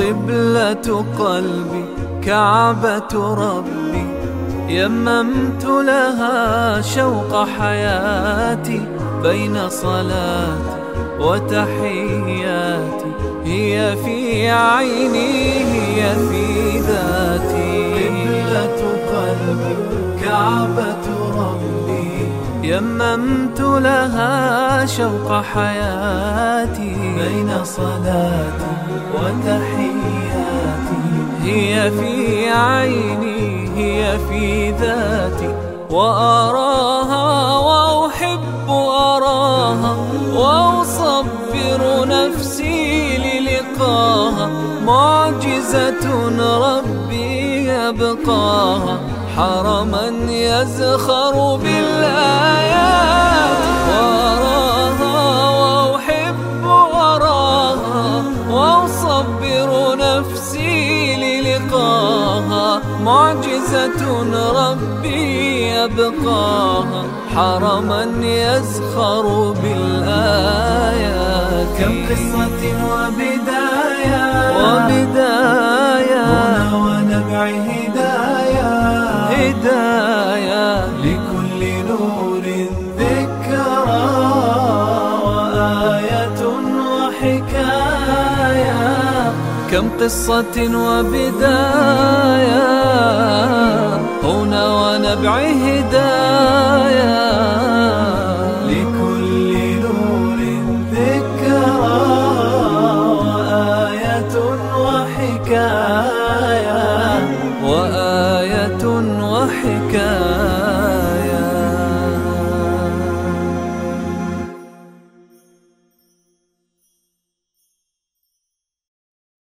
قبلة قلبي كعبة ربي. يممت لها شوق حياتي بين صلاتي وتحياتي. هي في عيني هي في ذاتي. قبلة قلبي كعبة يممت لها شوق حياتي بين صلاتي وتحياتي. هي في عيني هي في ذاتي. وأراها وأحب أراها. وأصبر نفسي للقاها. معجزة ربي يبقاها. حرما يزخر بالآيات نفسي للقاها معجزة ربي يبقاها. حرما يزخر بالآيات. كم قصة وبداية. وبداية. ونبع هداية. هداية. لكل نور ذكرى. وآية وحكاية. كم قصة وبداية هنا ونبع هداية